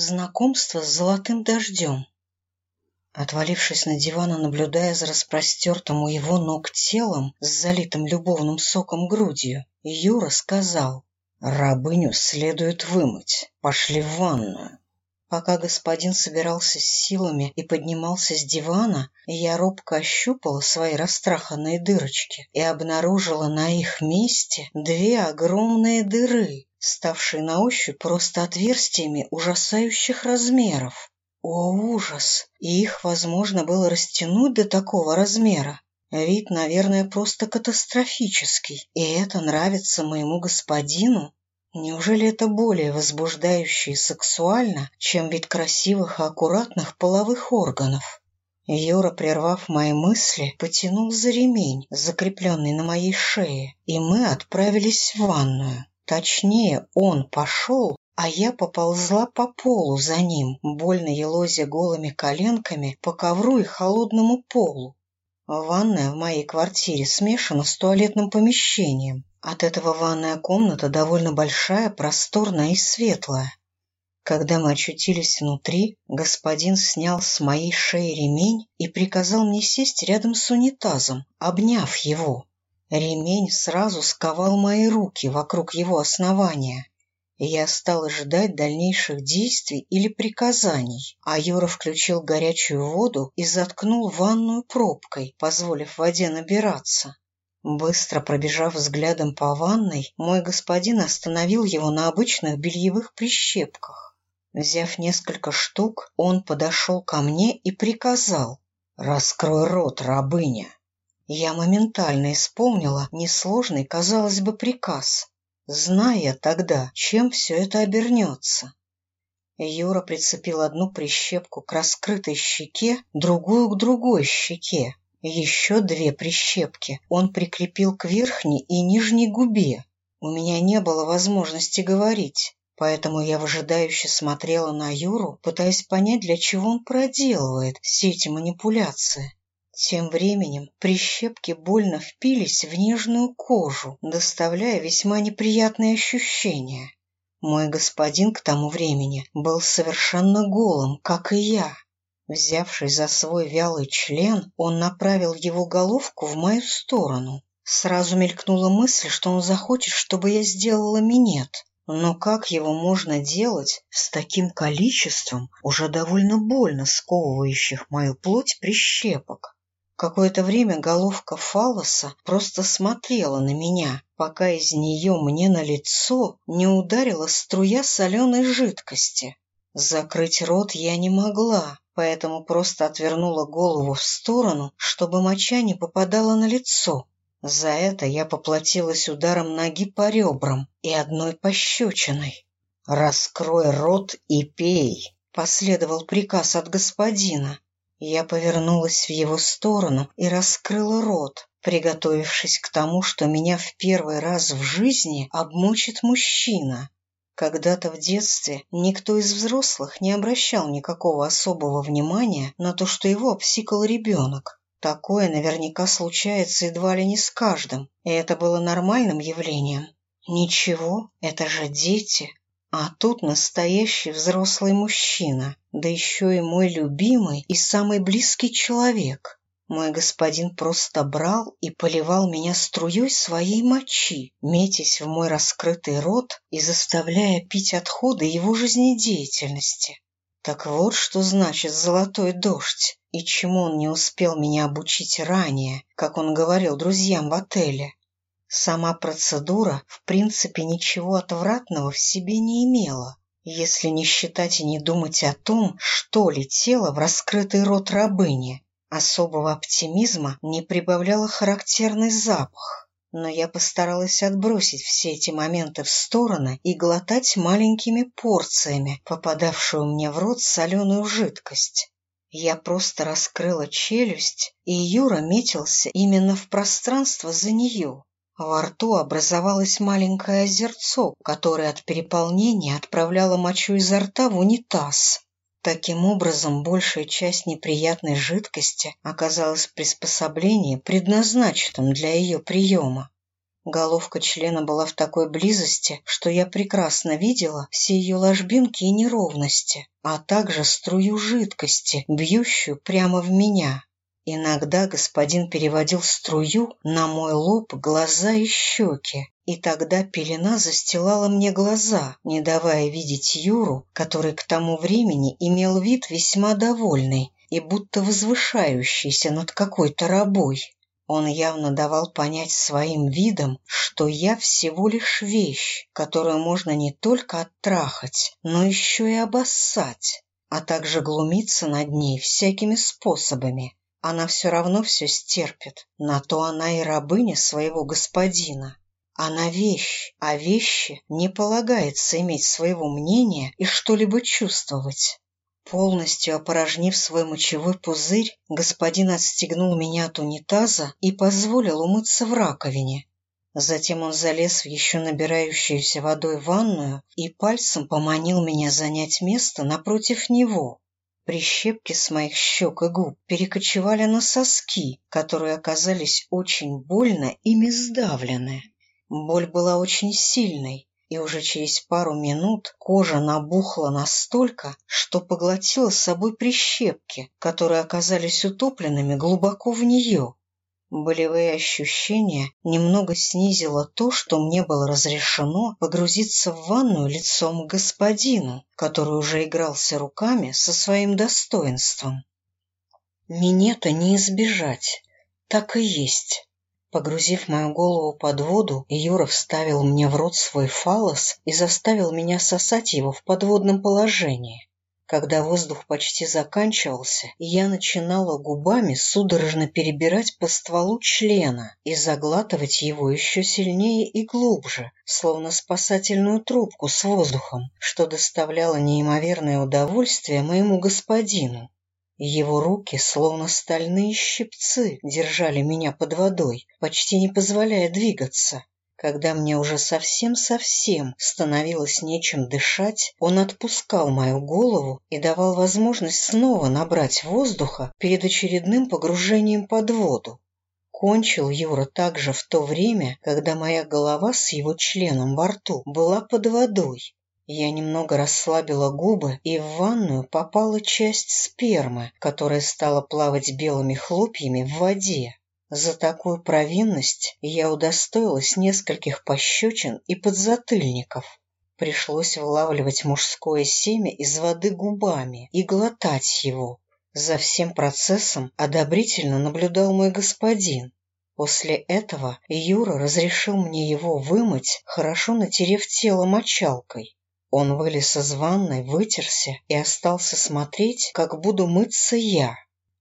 Знакомство с золотым дождем. Отвалившись на диван и наблюдая за распростертым у его ног телом с залитым любовным соком грудью, Юра сказал, «Рабыню следует вымыть. Пошли в ванную». Пока господин собирался с силами и поднимался с дивана, я робко ощупала свои растраханные дырочки и обнаружила на их месте две огромные дыры, ставшие на ощупь просто отверстиями ужасающих размеров. О, ужас! И их возможно было растянуть до такого размера. Вид, наверное, просто катастрофический, и это нравится моему господину? Неужели это более возбуждающе и сексуально, чем вид красивых и аккуратных половых органов? Юра, прервав мои мысли, потянул за ремень, закрепленный на моей шее, и мы отправились в ванную. Точнее, он пошел, а я поползла по полу за ним, больно елозя голыми коленками по ковру и холодному полу. Ванная в моей квартире смешана с туалетным помещением. От этого ванная комната довольно большая, просторная и светлая. Когда мы очутились внутри, господин снял с моей шеи ремень и приказал мне сесть рядом с унитазом, обняв его. Ремень сразу сковал мои руки вокруг его основания, и я стал ожидать дальнейших действий или приказаний, а Юра включил горячую воду и заткнул ванную пробкой, позволив воде набираться. Быстро пробежав взглядом по ванной, мой господин остановил его на обычных бельевых прищепках. Взяв несколько штук, он подошел ко мне и приказал «Раскрой рот, рабыня!» Я моментально исполнила несложный, казалось бы, приказ, зная тогда, чем все это обернется. Юра прицепил одну прищепку к раскрытой щеке, другую к другой щеке. Еще две прищепки он прикрепил к верхней и нижней губе. У меня не было возможности говорить, поэтому я выжидающе смотрела на Юру, пытаясь понять, для чего он проделывает все эти манипуляции. Тем временем прищепки больно впились в нежную кожу, доставляя весьма неприятные ощущения. Мой господин к тому времени был совершенно голым, как и я. Взявшись за свой вялый член, он направил его головку в мою сторону. Сразу мелькнула мысль, что он захочет, чтобы я сделала минет. Но как его можно делать с таким количеством уже довольно больно сковывающих мою плоть прищепок? Какое-то время головка фалоса просто смотрела на меня, пока из нее мне на лицо не ударила струя соленой жидкости. Закрыть рот я не могла, поэтому просто отвернула голову в сторону, чтобы моча не попадала на лицо. За это я поплатилась ударом ноги по ребрам и одной пощечиной. «Раскрой рот и пей!» — последовал приказ от господина. Я повернулась в его сторону и раскрыла рот, приготовившись к тому, что меня в первый раз в жизни обмочит мужчина. Когда-то в детстве никто из взрослых не обращал никакого особого внимания на то, что его обсикал ребенок. Такое наверняка случается едва ли не с каждым, и это было нормальным явлением. Ничего, это же дети, а тут настоящий взрослый мужчина, да еще и мой любимый и самый близкий человек. Мой господин просто брал и поливал меня струей своей мочи, метясь в мой раскрытый рот и заставляя пить отходы его жизнедеятельности. Так вот, что значит золотой дождь, и чему он не успел меня обучить ранее, как он говорил друзьям в отеле. Сама процедура, в принципе, ничего отвратного в себе не имела, если не считать и не думать о том, что летело в раскрытый рот рабыни. Особого оптимизма не прибавляла характерный запах, но я постаралась отбросить все эти моменты в стороны и глотать маленькими порциями попадавшую мне в рот соленую жидкость. Я просто раскрыла челюсть, и Юра метился именно в пространство за нее. Во рту образовалось маленькое озерцо, которое от переполнения отправляло мочу изо рта в унитаз. Таким образом, большая часть неприятной жидкости оказалась в приспособлении, предназначенном для ее приема. Головка члена была в такой близости, что я прекрасно видела все ее ложбинки и неровности, а также струю жидкости, бьющую прямо в меня. Иногда господин переводил струю на мой лоб, глаза и щеки, и тогда пелена застилала мне глаза, не давая видеть Юру, который к тому времени имел вид весьма довольный и будто возвышающийся над какой-то рабой. Он явно давал понять своим видом, что я всего лишь вещь, которую можно не только оттрахать, но еще и обоссать, а также глумиться над ней всякими способами. Она все равно все стерпит, на то она и рабыня своего господина. Она вещь, а вещи не полагается иметь своего мнения и что-либо чувствовать. Полностью опорожнив свой мочевой пузырь, господин отстегнул меня от унитаза и позволил умыться в раковине. Затем он залез в еще набирающуюся водой ванную и пальцем поманил меня занять место напротив него. Прищепки с моих щек и губ перекочевали на соски, которые оказались очень больно ими сдавлены. Боль была очень сильной, и уже через пару минут кожа набухла настолько, что поглотила с собой прищепки, которые оказались утопленными глубоко в нее. Болевые ощущения немного снизило то, что мне было разрешено погрузиться в ванную лицом к господину, который уже игрался руками со своим достоинством. Мне-то не избежать, так и есть. Погрузив мою голову под воду, Юра вставил мне в рот свой фалос и заставил меня сосать его в подводном положении. Когда воздух почти заканчивался, я начинала губами судорожно перебирать по стволу члена и заглатывать его еще сильнее и глубже, словно спасательную трубку с воздухом, что доставляло неимоверное удовольствие моему господину. Его руки, словно стальные щипцы, держали меня под водой, почти не позволяя двигаться. Когда мне уже совсем-совсем становилось нечем дышать, он отпускал мою голову и давал возможность снова набрать воздуха перед очередным погружением под воду. Кончил Юра также в то время, когда моя голова с его членом во рту была под водой. Я немного расслабила губы, и в ванную попала часть спермы, которая стала плавать белыми хлопьями в воде. За такую провинность я удостоилась нескольких пощечин и подзатыльников. Пришлось вылавливать мужское семя из воды губами и глотать его. За всем процессом одобрительно наблюдал мой господин. После этого Юра разрешил мне его вымыть, хорошо натерев тело мочалкой. Он вылез из ванной, вытерся и остался смотреть, как буду мыться я.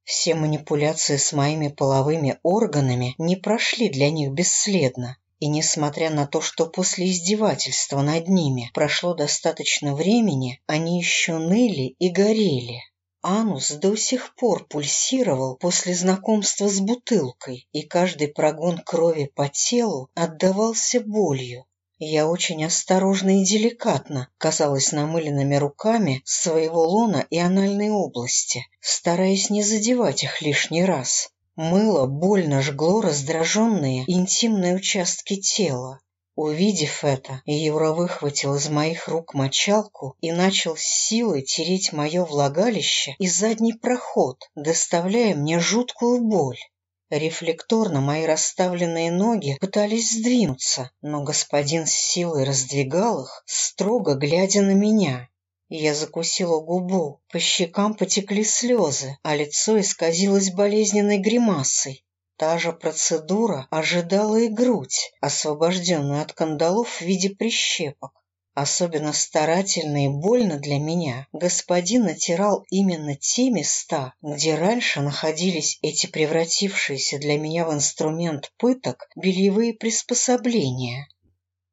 Все манипуляции с моими половыми органами не прошли для них бесследно. И несмотря на то, что после издевательства над ними прошло достаточно времени, они еще ныли и горели. Анус до сих пор пульсировал после знакомства с бутылкой, и каждый прогон крови по телу отдавался болью. Я очень осторожно и деликатно казалась намыленными руками своего лона и анальной области, стараясь не задевать их лишний раз. Мыло больно жгло раздраженные интимные участки тела. Увидев это, Юра выхватил из моих рук мочалку и начал с силой тереть мое влагалище и задний проход, доставляя мне жуткую боль. Рефлекторно мои расставленные ноги пытались сдвинуться, но господин с силой раздвигал их, строго глядя на меня. Я закусила губу, по щекам потекли слезы, а лицо исказилось болезненной гримасой. Та же процедура ожидала и грудь, освобожденную от кандалов в виде прищепок. Особенно старательно и больно для меня господин натирал именно те места, где раньше находились эти превратившиеся для меня в инструмент пыток бельевые приспособления.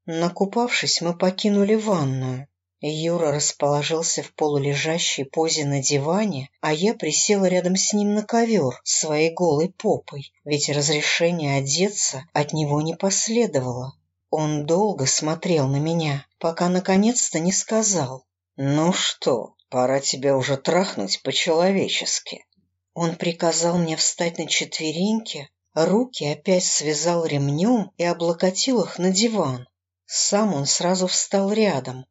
Накупавшись, мы покинули ванную. Юра расположился в полулежащей позе на диване, а я присела рядом с ним на ковер своей голой попой, ведь разрешение одеться от него не последовало. Он долго смотрел на меня, пока наконец-то не сказал. «Ну что, пора тебя уже трахнуть по-человечески». Он приказал мне встать на четвереньки, Руки опять связал ремнем и облокотил их на диван. Сам он сразу встал рядом,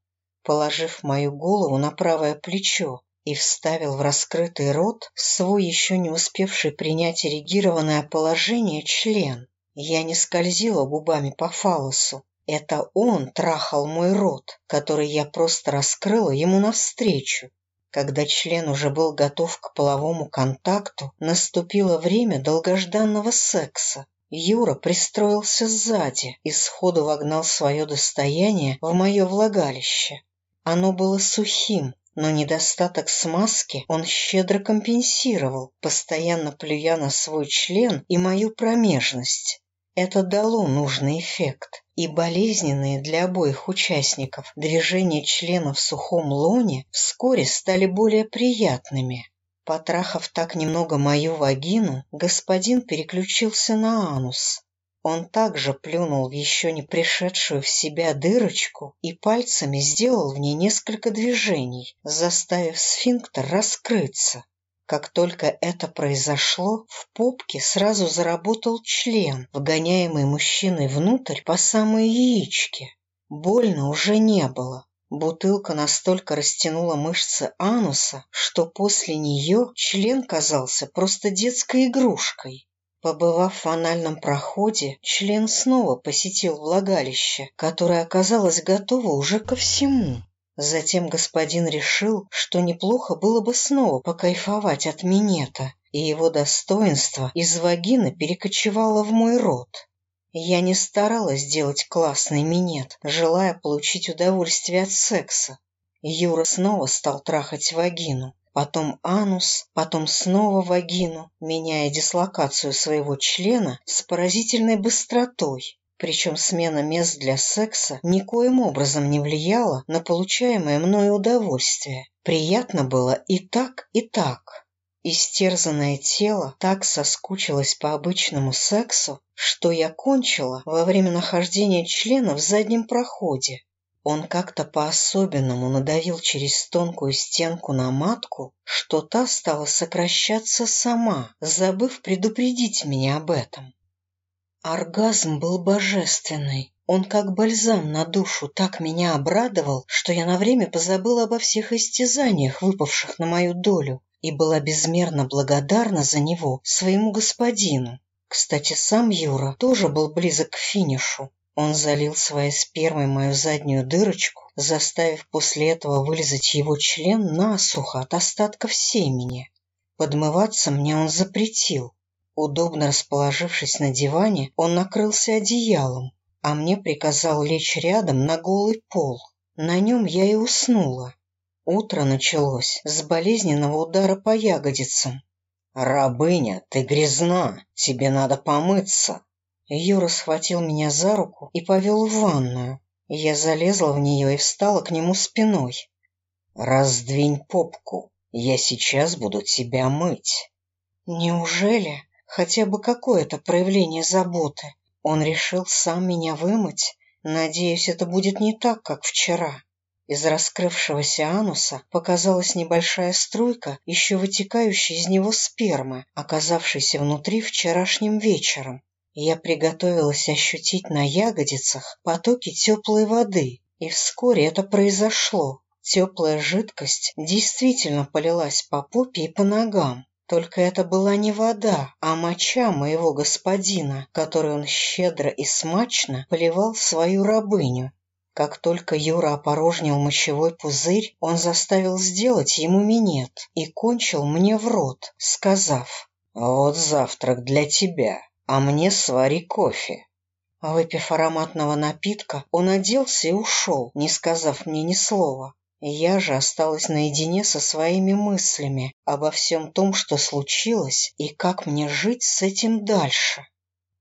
положив мою голову на правое плечо и вставил в раскрытый рот свой еще не успевший принять эрегированное положение член. Я не скользила губами по фалосу. Это он трахал мой рот, который я просто раскрыла ему навстречу. Когда член уже был готов к половому контакту, наступило время долгожданного секса. Юра пристроился сзади и сходу вогнал свое достояние в мое влагалище. Оно было сухим, но недостаток смазки он щедро компенсировал, постоянно плюя на свой член и мою промежность. Это дало нужный эффект, и болезненные для обоих участников движения членов в сухом лоне вскоре стали более приятными. Потрахав так немного мою вагину, господин переключился на анус. Он также плюнул в еще не пришедшую в себя дырочку и пальцами сделал в ней несколько движений, заставив сфинктер раскрыться. Как только это произошло, в попке сразу заработал член, вгоняемый мужчиной внутрь по самые яички. Больно уже не было. Бутылка настолько растянула мышцы ануса, что после нее член казался просто детской игрушкой. Побывав в анальном проходе, член снова посетил влагалище, которое оказалось готово уже ко всему. Затем господин решил, что неплохо было бы снова покайфовать от минета, и его достоинство из вагины перекочевало в мой рот. Я не старалась делать классный минет, желая получить удовольствие от секса. Юра снова стал трахать вагину, потом анус, потом снова вагину, меняя дислокацию своего члена с поразительной быстротой. Причем смена мест для секса никоим образом не влияла на получаемое мною удовольствие. Приятно было и так, и так. Истерзанное тело так соскучилось по обычному сексу, что я кончила во время нахождения члена в заднем проходе. Он как-то по-особенному надавил через тонкую стенку на матку, что та стала сокращаться сама, забыв предупредить меня об этом. Оргазм был божественный. Он как бальзам на душу так меня обрадовал, что я на время позабыла обо всех истязаниях, выпавших на мою долю, и была безмерно благодарна за него своему господину. Кстати, сам Юра тоже был близок к финишу. Он залил своей спермой мою заднюю дырочку, заставив после этого вылезать его член насухо от остатков семени. Подмываться мне он запретил, Удобно расположившись на диване, он накрылся одеялом, а мне приказал лечь рядом на голый пол. На нем я и уснула. Утро началось с болезненного удара по ягодицам. «Рабыня, ты грязна, тебе надо помыться!» Юра схватил меня за руку и повел в ванную. Я залезла в нее и встала к нему спиной. «Раздвинь попку, я сейчас буду тебя мыть». «Неужели?» Хотя бы какое-то проявление заботы. Он решил сам меня вымыть. Надеюсь, это будет не так, как вчера. Из раскрывшегося ануса показалась небольшая струйка, еще вытекающая из него спермы, оказавшейся внутри вчерашним вечером. Я приготовилась ощутить на ягодицах потоки теплой воды, и вскоре это произошло. Теплая жидкость действительно полилась по попе и по ногам. Только это была не вода, а моча моего господина, который он щедро и смачно поливал свою рабыню. Как только Юра опорожнил мочевой пузырь, он заставил сделать ему минет и кончил мне в рот, сказав «Вот завтрак для тебя, а мне свари кофе». Выпив ароматного напитка, он оделся и ушел, не сказав мне ни слова. Я же осталась наедине со своими мыслями обо всем том, что случилось, и как мне жить с этим дальше.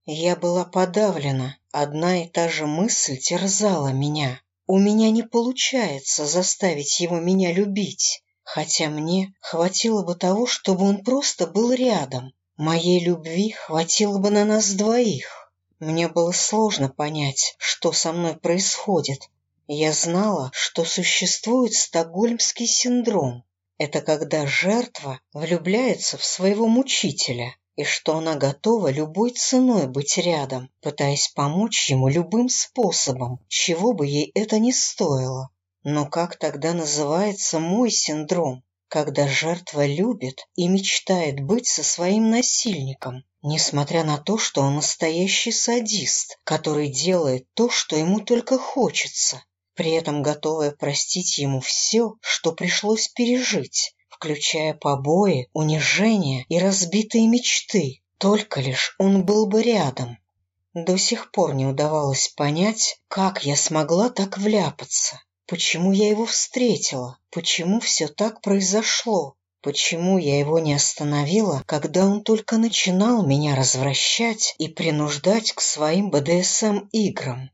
Я была подавлена, одна и та же мысль терзала меня. У меня не получается заставить его меня любить, хотя мне хватило бы того, чтобы он просто был рядом. Моей любви хватило бы на нас двоих. Мне было сложно понять, что со мной происходит, я знала, что существует стокгольмский синдром. Это когда жертва влюбляется в своего мучителя. и что она готова любой ценой быть рядом, пытаясь помочь ему любым способом, чего бы ей это ни стоило. Но как тогда называется мой синдром, когда жертва любит и мечтает быть со своим насильником, несмотря на то, что он настоящий садист, который делает то, что ему только хочется, при этом готовая простить ему все, что пришлось пережить, включая побои, унижения и разбитые мечты, только лишь он был бы рядом. До сих пор не удавалось понять, как я смогла так вляпаться. Почему я его встретила? Почему все так произошло? Почему я его не остановила, когда он только начинал меня развращать и принуждать к своим БДСМ-играм?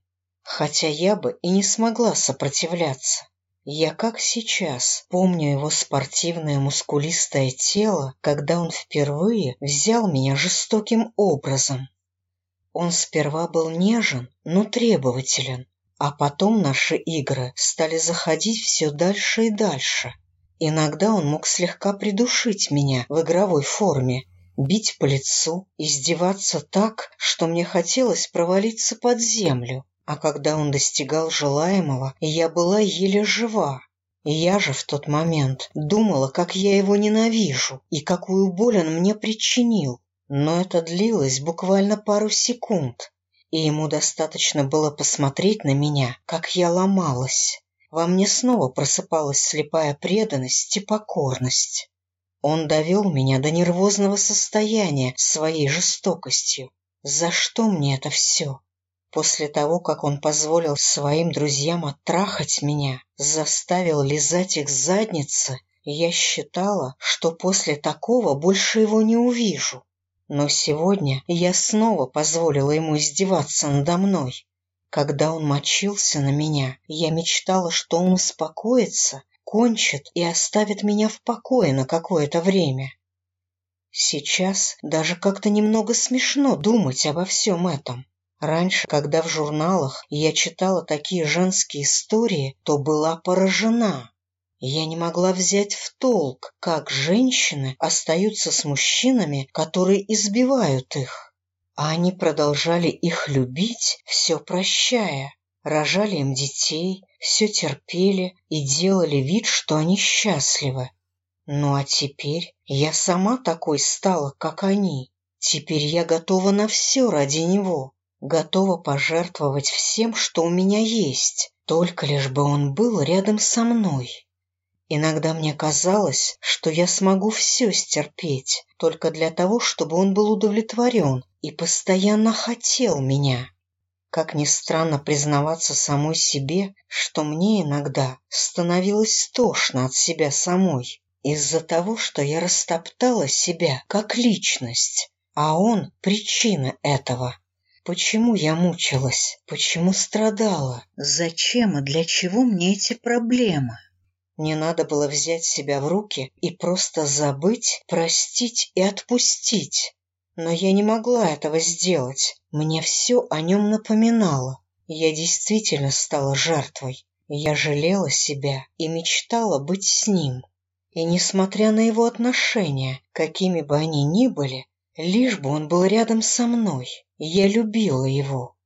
Хотя я бы и не смогла сопротивляться. Я как сейчас помню его спортивное мускулистое тело, когда он впервые взял меня жестоким образом. Он сперва был нежен, но требователен, а потом наши игры стали заходить все дальше и дальше. Иногда он мог слегка придушить меня в игровой форме, бить по лицу, издеваться так, что мне хотелось провалиться под землю. А когда он достигал желаемого, я была еле жива. Я же в тот момент думала, как я его ненавижу и какую боль он мне причинил. Но это длилось буквально пару секунд, и ему достаточно было посмотреть на меня, как я ломалась. Во мне снова просыпалась слепая преданность и покорность. Он довел меня до нервозного состояния своей жестокостью. За что мне это все? После того, как он позволил своим друзьям оттрахать меня, заставил лизать их задницы, я считала, что после такого больше его не увижу. Но сегодня я снова позволила ему издеваться надо мной. Когда он мочился на меня, я мечтала, что он успокоится, кончит и оставит меня в покое на какое-то время. Сейчас даже как-то немного смешно думать обо всем этом. Раньше, когда в журналах я читала такие женские истории, то была поражена. Я не могла взять в толк, как женщины остаются с мужчинами, которые избивают их. А они продолжали их любить, все прощая, рожали им детей, все терпели и делали вид, что они счастливы. Ну а теперь я сама такой стала, как они. Теперь я готова на все ради него, готова пожертвовать всем, что у меня есть, только лишь бы он был рядом со мной. Иногда мне казалось, что я смогу все стерпеть, только для того, чтобы он был удовлетворен и постоянно хотел меня. Как ни странно признаваться самой себе, что мне иногда становилось тошно от себя самой, из-за того, что я растоптала себя как личность, а он — причина этого. Почему я мучилась? Почему страдала? Зачем и для чего мне эти проблемы? Мне надо было взять себя в руки и просто забыть, простить и отпустить. Но я не могла этого сделать. Мне все о нем напоминало. Я действительно стала жертвой. Я жалела себя и мечтала быть с ним. И несмотря на его отношения, какими бы они ни были, лишь бы он был рядом со мной, я любила его.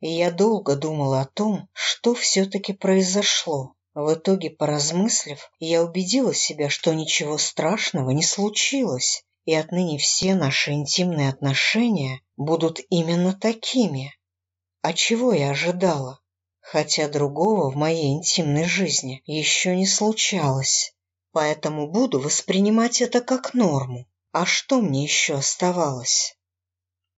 И я долго думала о том, что все-таки произошло. В итоге, поразмыслив, я убедила себя, что ничего страшного не случилось, и отныне все наши интимные отношения будут именно такими. А чего я ожидала? Хотя другого в моей интимной жизни еще не случалось. Поэтому буду воспринимать это как норму. А что мне еще оставалось?